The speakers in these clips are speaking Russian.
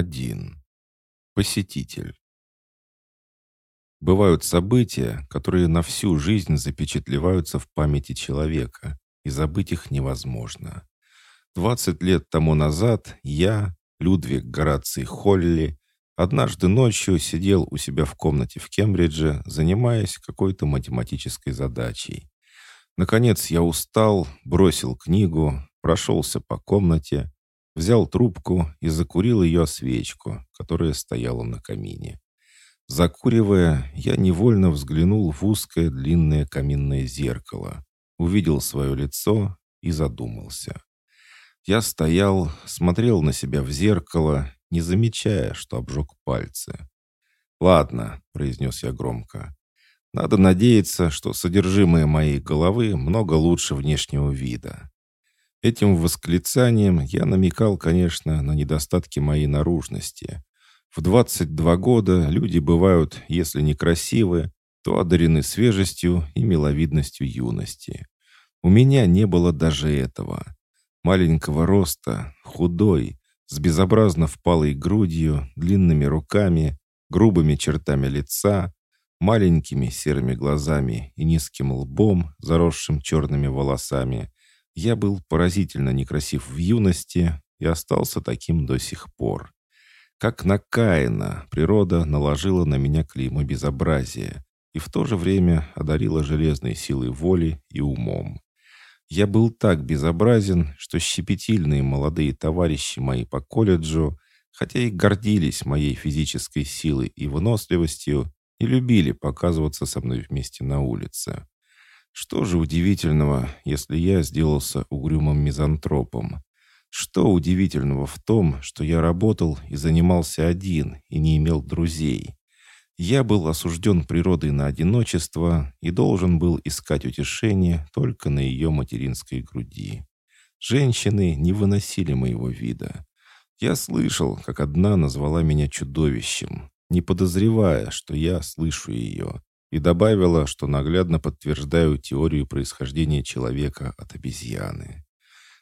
Один. Посетитель. Бывают события, которые на всю жизнь запечатлеваются в памяти человека, и забыть их невозможно. 20 лет тому назад я, Людвиг Гораций Холли, однажды ночью сидел у себя в комнате в Кембридже, занимаясь какой-то математической задачей. Наконец я устал, бросил книгу, прошелся по комнате, взял трубку и закурил ее свечку, которая стояла на камине. Закуривая, я невольно взглянул в узкое длинное каминное зеркало, увидел свое лицо и задумался. Я стоял, смотрел на себя в зеркало, не замечая, что обжег пальцы. «Ладно», — произнес я громко, — «надо надеяться, что содержимое моей головы много лучше внешнего вида. Этим восклицанием я намекал, конечно, на недостатки моей наружности. В 22 года люди бывают, если не красивы, то одарены свежестью и миловидностью юности. У меня не было даже этого. Маленького роста, худой, с безобразно впалой грудью, длинными руками, грубыми чертами лица, маленькими серыми глазами и низким лбом, заросшим черными волосами, я был поразительно некрасив в юности и остался таким до сих пор. Как на Каина природа наложила на меня клеймо безобразия и в то же время одарила железной силой воли и умом. Я был так безобразен, что щепетильные молодые товарищи мои по колледжу, хотя и гордились моей физической силой и выносливостью, и любили показываться со мной вместе на улице. Что же удивительного, если я сделался угрюмым мизантропом? Что удивительного в том, что я работал и занимался один и не имел друзей? Я был осужден природой на одиночество и должен был искать утешение только на ее материнской груди. Женщины не выносили моего вида. Я слышал, как одна назвала меня чудовищем, не подозревая, что я слышу ее, и добавила, что наглядно подтверждаю теорию происхождения человека от обезьяны.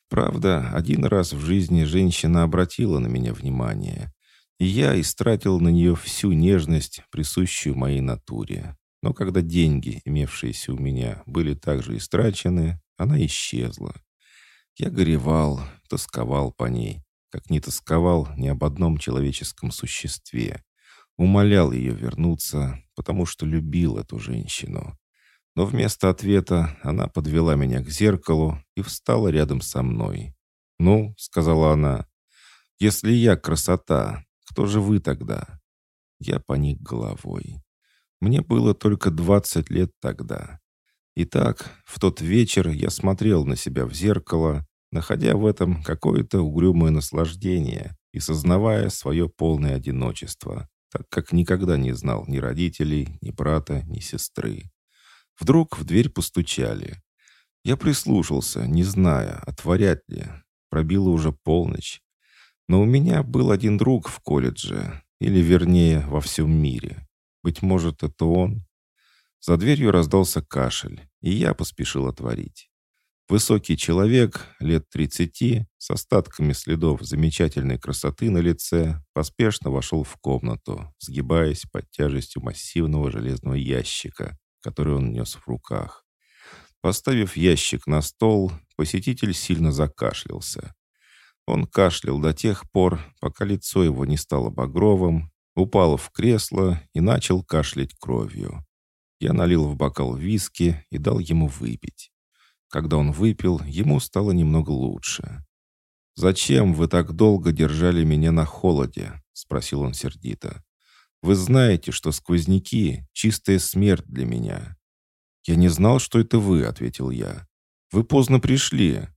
Правда, один раз в жизни женщина обратила на меня внимание, и я истратил на нее всю нежность, присущую моей натуре. Но когда деньги, имевшиеся у меня, были также истрачены, она исчезла. Я горевал, тосковал по ней, как не тосковал ни об одном человеческом существе. Умолял ее вернуться, потому что любил эту женщину. Но вместо ответа она подвела меня к зеркалу и встала рядом со мной. «Ну», — сказала она, — «если я красота, кто же вы тогда?» Я поник головой. Мне было только двадцать лет тогда. Итак, в тот вечер я смотрел на себя в зеркало, находя в этом какое-то угрюмое наслаждение и сознавая свое полное одиночество так как никогда не знал ни родителей, ни брата, ни сестры. Вдруг в дверь постучали. Я прислушался, не зная, отворять ли. Пробило уже полночь. Но у меня был один друг в колледже, или, вернее, во всем мире. Быть может, это он? За дверью раздался кашель, и я поспешил отворить. Высокий человек, лет тридцати, с остатками следов замечательной красоты на лице, поспешно вошел в комнату, сгибаясь под тяжестью массивного железного ящика, который он нес в руках. Поставив ящик на стол, посетитель сильно закашлялся. Он кашлял до тех пор, пока лицо его не стало багровым, упал в кресло и начал кашлять кровью. Я налил в бокал виски и дал ему выпить. Когда он выпил, ему стало немного лучше. «Зачем вы так долго держали меня на холоде?» — спросил он сердито. «Вы знаете, что сквозняки — чистая смерть для меня». «Я не знал, что это вы», — ответил я. «Вы поздно пришли».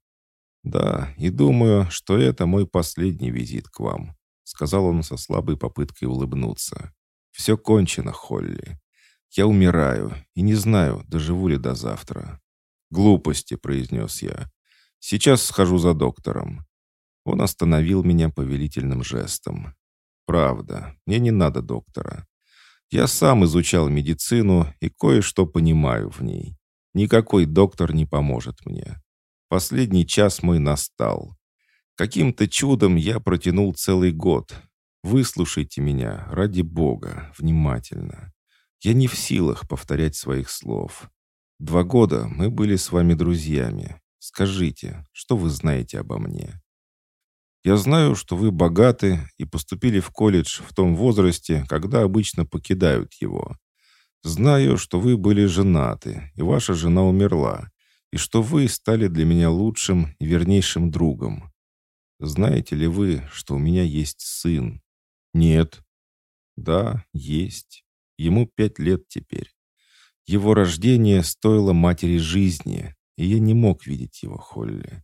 «Да, и думаю, что это мой последний визит к вам», — сказал он со слабой попыткой улыбнуться. «Все кончено, Холли. Я умираю и не знаю, доживу ли до завтра. «Глупости», — произнес я. «Сейчас схожу за доктором». Он остановил меня повелительным жестом. «Правда, мне не надо доктора. Я сам изучал медицину и кое-что понимаю в ней. Никакой доктор не поможет мне. Последний час мой настал. Каким-то чудом я протянул целый год. Выслушайте меня, ради Бога, внимательно. Я не в силах повторять своих слов. Два года мы были с вами друзьями. Скажите, что вы знаете обо мне? Я знаю, что вы богаты и поступили в колледж в том возрасте, когда обычно покидают его. Знаю, что вы были женаты, и ваша жена умерла, и что вы стали для меня лучшим и вернейшим другом. Знаете ли вы, что у меня есть сын? Нет. Да, есть. Ему пять лет теперь. Его рождение стоило матери жизни, и я не мог видеть его, Холли.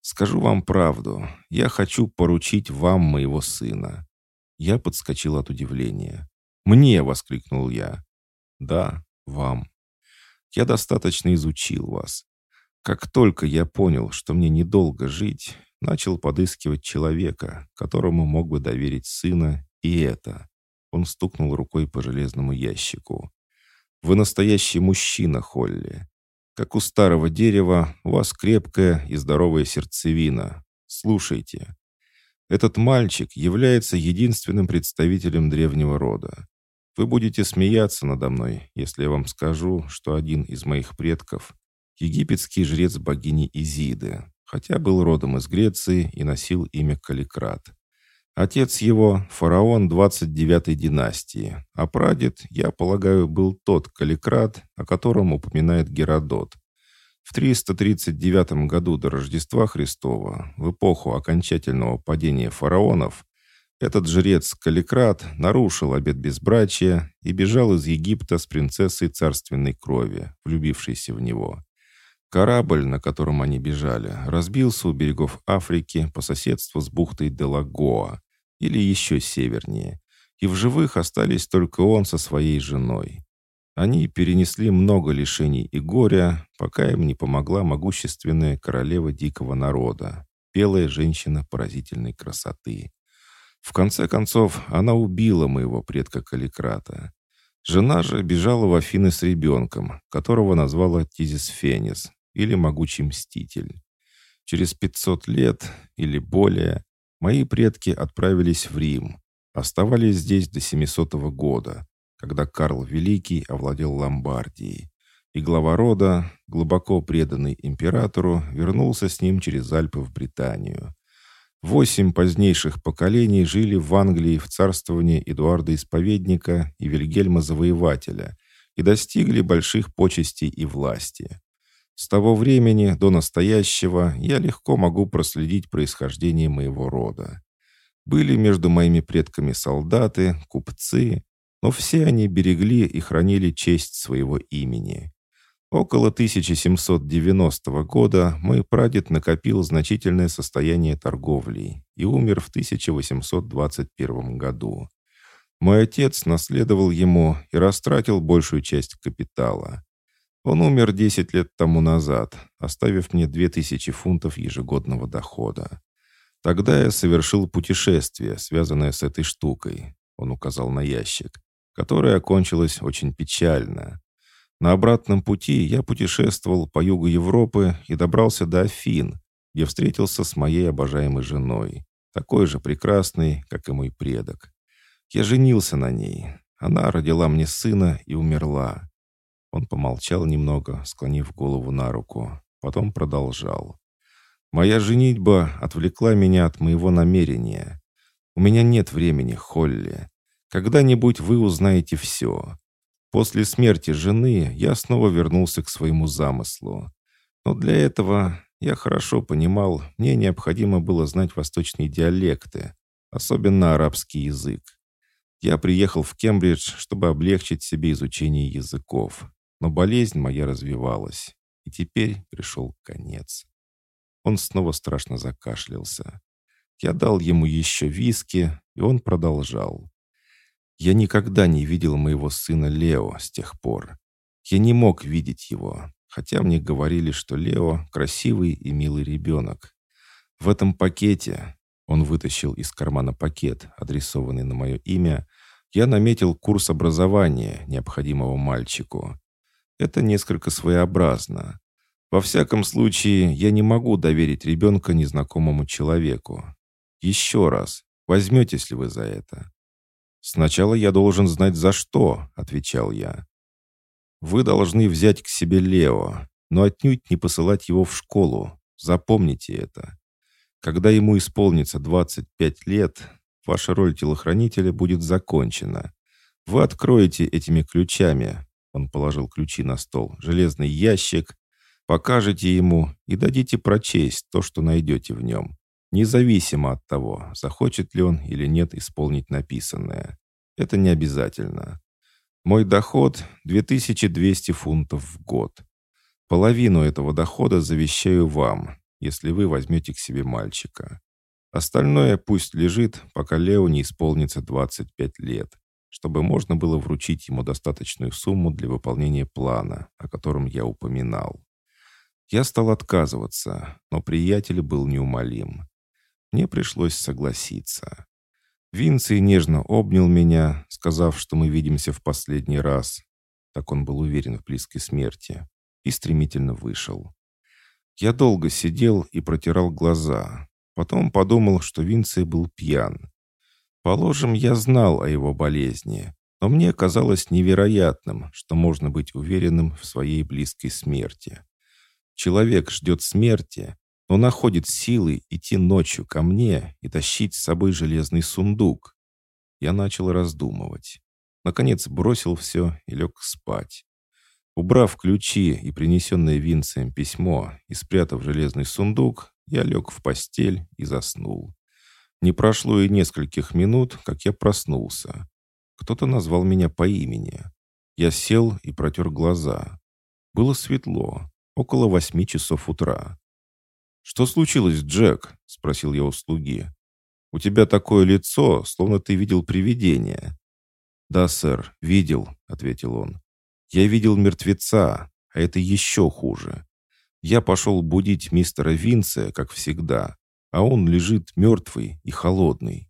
Скажу вам правду, я хочу поручить вам моего сына». Я подскочил от удивления. «Мне!» — воскликнул я. «Да, вам. Я достаточно изучил вас. Как только я понял, что мне недолго жить, начал подыскивать человека, которому мог бы доверить сына, и это». Он стукнул рукой по железному ящику. «Вы настоящий мужчина, Холли. Как у старого дерева, у вас крепкая и здоровая сердцевина. Слушайте. Этот мальчик является единственным представителем древнего рода. Вы будете смеяться надо мной, если я вам скажу, что один из моих предков — египетский жрец богини Изиды, хотя был родом из Греции и носил имя Каликрат. Отец его — фараон 29-й династии, а прадед, я полагаю, был тот Каликрат, о котором упоминает Геродот. В 339 году до Рождества Христова, в эпоху окончательного падения фараонов, этот жрец Каликрат нарушил обет безбрачия и бежал из Египта с принцессой царственной крови, влюбившейся в него. Корабль, на котором они бежали, разбился у берегов Африки по соседству с бухтой Делагоа, или еще севернее, и в живых остались только он со своей женой. Они перенесли много лишений и горя, пока им не помогла могущественная королева дикого народа, белая женщина поразительной красоты. В конце концов, она убила моего предка Каликрата. Жена же бежала в Афины с ребенком, которого назвала Тизис Фенис, или Могучий Мститель. Через 500 лет или более Мои предки отправились в Рим, оставались здесь до 700 года, когда Карл Великий овладел Ломбардией, и глава рода, глубоко преданный императору, вернулся с ним через Альпы в Британию. Восемь позднейших поколений жили в Англии в царствовании Эдуарда Исповедника и Вильгельма Завоевателя и достигли больших почестей и власти. С того времени до настоящего я легко могу проследить происхождение моего рода. Были между моими предками солдаты, купцы, но все они берегли и хранили честь своего имени. Около 1790 года мой прадед накопил значительное состояние торговли и умер в 1821 году. Мой отец наследовал ему и растратил большую часть капитала. Он умер 10 лет тому назад, оставив мне 2000 фунтов ежегодного дохода. Тогда я совершил путешествие, связанное с этой штукой, он указал на ящик, которое окончилось очень печально. На обратном пути я путешествовал по югу Европы и добрался до Афин, где встретился с моей обожаемой женой, такой же прекрасной, как и мой предок. Я женился на ней. Она родила мне сына и умерла. Он помолчал немного, склонив голову на руку. Потом продолжал. «Моя женитьба отвлекла меня от моего намерения. У меня нет времени, Холли. Когда-нибудь вы узнаете все. После смерти жены я снова вернулся к своему замыслу. Но для этого, я хорошо понимал, мне необходимо было знать восточные диалекты, особенно арабский язык. Я приехал в Кембридж, чтобы облегчить себе изучение языков. Но болезнь моя развивалась, и теперь пришел конец. Он снова страшно закашлялся. Я дал ему еще виски, и он продолжал. Я никогда не видел моего сына Лео с тех пор. Я не мог видеть его, хотя мне говорили, что Лео — красивый и милый ребенок. В этом пакете, он вытащил из кармана пакет, адресованный на мое имя, я наметил курс образования, необходимого мальчику. Это несколько своеобразно. Во всяком случае, я не могу доверить ребенка незнакомому человеку. Еще раз, Возьметесь ли вы за это?» «Сначала я должен знать, за что», — отвечал я. «Вы должны взять к себе Лео, но отнюдь не посылать его в школу. Запомните это. Когда ему исполнится 25 лет, ваша роль телохранителя будет закончена. Вы откроете этими ключами, он положил ключи на стол, железный ящик, покажете ему и дадите прочесть то, что найдете в нем, независимо от того, захочет ли он или нет исполнить написанное. Это не обязательно. Мой доход — 2200 фунтов в год. Половину этого дохода завещаю вам, если вы возьмете к себе мальчика. Остальное пусть лежит, пока Лео не исполнится 25 лет, чтобы можно было вручить ему достаточную сумму для выполнения плана, о котором я упоминал. Я стал отказываться, но приятель был неумолим. Мне пришлось согласиться. Винций нежно обнял меня, сказав, что мы видимся в последний раз. Так он был уверен в близкой смерти. И стремительно вышел. Я долго сидел и протирал глаза. Потом подумал, что Винций был пьян. Положим, я знал о его болезни, но мне казалось невероятным, что можно быть уверенным в своей близкой смерти. Человек ждет смерти, но находит силы идти ночью ко мне и тащить с собой железный сундук. Я начал раздумывать. Наконец бросил все и лег спать. Убрав ключи и принесенное Винцием письмо и спрятав железный сундук, я лег в постель и заснул. Не прошло и нескольких минут, как я проснулся. Кто-то назвал меня по имени. Я сел и протер глаза. Было светло, около восьми часов утра. «Что случилось, Джек?» — спросил я у слуги. «У тебя такое лицо, словно ты видел привидение». «Да, сэр, видел», — ответил он. Я видел мертвеца, а это еще хуже. Я пошел будить мистера Винция, как всегда, а он лежит мертвый и холодный.